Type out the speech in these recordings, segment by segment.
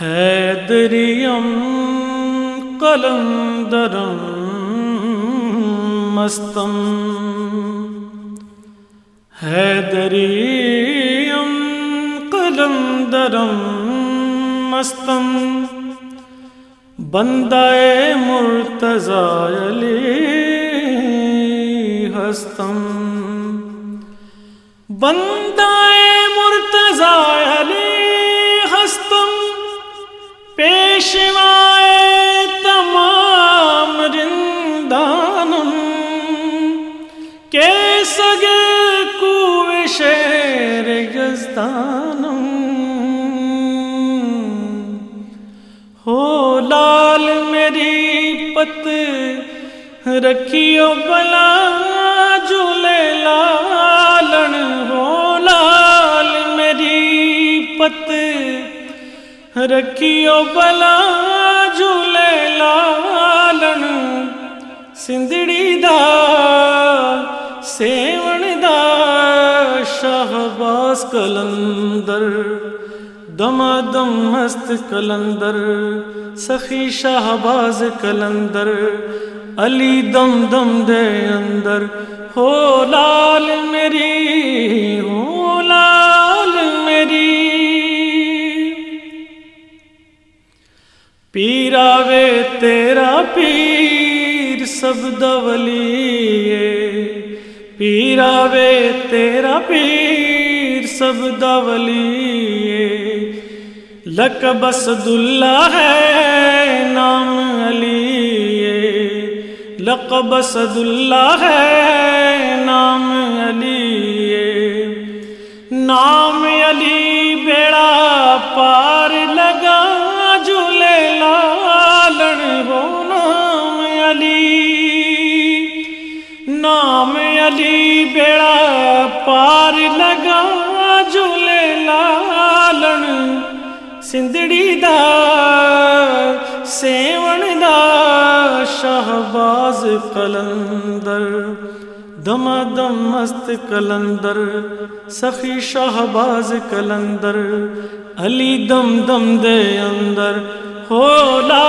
حیدریم قلم درم مستم حیدریم قلم درم مستم بندہ مرتضی علی ہستم بندہ سگے کو شیر یزدانم۔ ہو لال میری پت رکھیو بلا جھولے لالن۔ ہو لال میری پت رکھیو بلا جھولے لالن۔ سندڑی شہباز کلندر دما دم مست کلندر، سخی شہباز کلندر، علی دم دم دے اندر۔ ہو لال میری، ہو لال میری۔ پیراوے تیرا پیر، سب دولی پیراوے تیرا پیر۔ سب دولی لک بسد اللہ ہے نام علی لق بسد اللہ ہے نام علی نام علی بیڑا پار لگا، جھولے لالن ہو نام علی۔ نام علی بیڑا پار لگا جھولے لالن سندڑی the seven the Shahbaz Qalandar دم دم مست کلندر سخی شہباز کلندر علی دم دم دے اندر ہو لال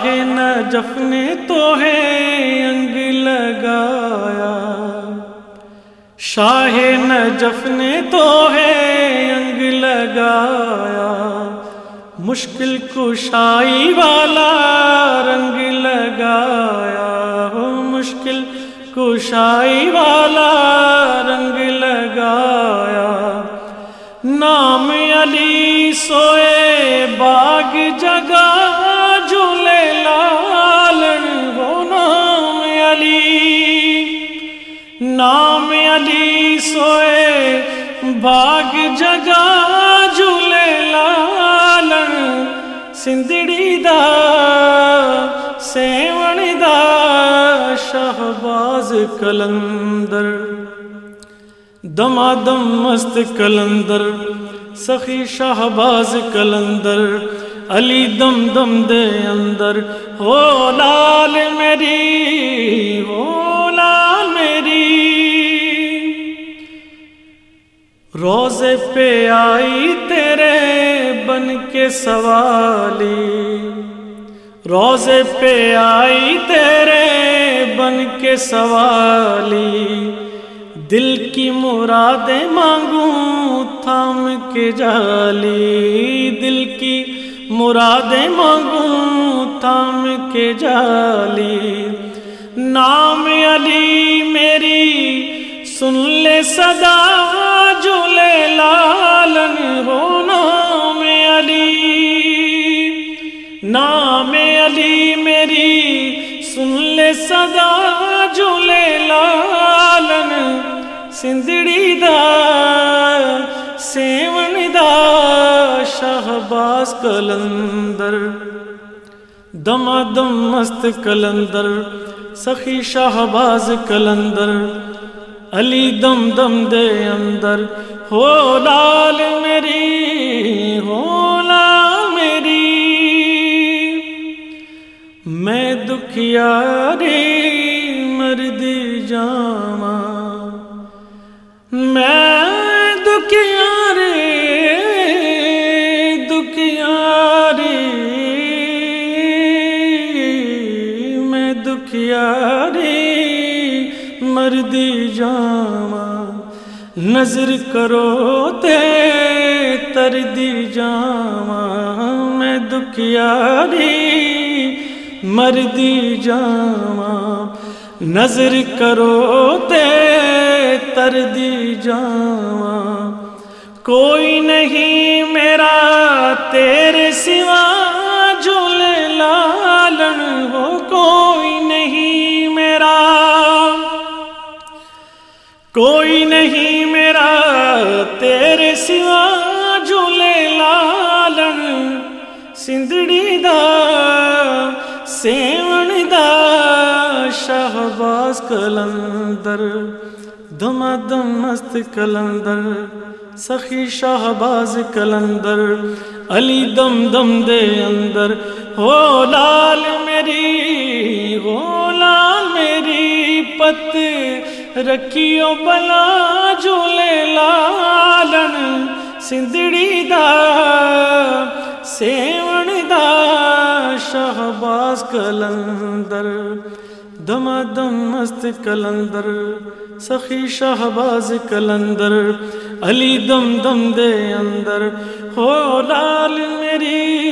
شاہ نجف نے تو ہے انگ لگایا۔ شاہ نجف نے تو ہے انگ لگایا۔ مشکل کشائی والا رنگ لگایا۔ ہو مشکل کشائی والا رنگ لگایا۔ نام علی سوئے علی سوئے، باغ جگہ جھولے لالن، سندڑی the seven the, Shahbaz Qalandar. دما دم مست کلندر، سخی شہباز کلندر۔ علی دم دم دے اندر، ہو لال میری، ہو روزے پہ آئی تیرے بن کے سوالی۔ روزے پہ آئی تیرے بن کے سوالی۔ دل کی مرادیں مانگوں تھام کے جالی۔ دل کی مرادیں مانگوں تھام کے جالی۔ نام علی میری سن لے صدا۔ جھولے لالن ہو نام علی۔ نام علی میری، سن لے صدا جھولے لالن۔ سندڑی دا، سیون دا شہباز کلندر۔ دم دم مست کلندر، سخی شہباز کلندر۔ علی دم دم دے اندر ہو لال میری ہو لال میری میں دکھیاری نظر کرو تے تردی جاوا میں دکھیاری مردی جاوا نظر کرو تے تردی جاوا کوئی نہیں میرا تیرے سوا جھولے لالن ہو، کوئی نہیں میرا۔ کوئی کلندر دم دم مست کلندر، سخی شہباز کلندر، علی دم دم دے اندر، ہو لال میری، ہو لال میری پت رکھیو بلا جھولے لالن، سندڑی the seven the Shahbaz Qalandar. دم دم مست کلندر، سخی شہباز کلندر، علی دم دم دے اندر۔ ہو لال میری